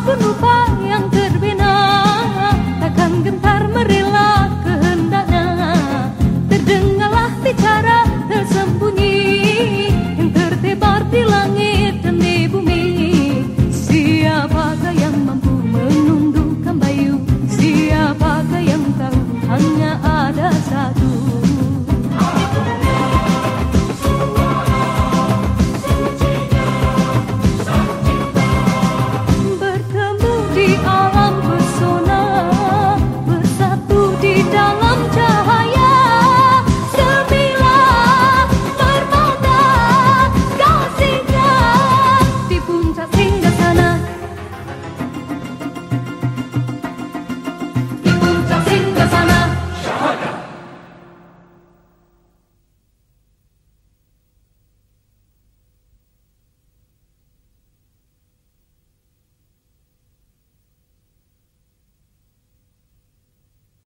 aku lupa yang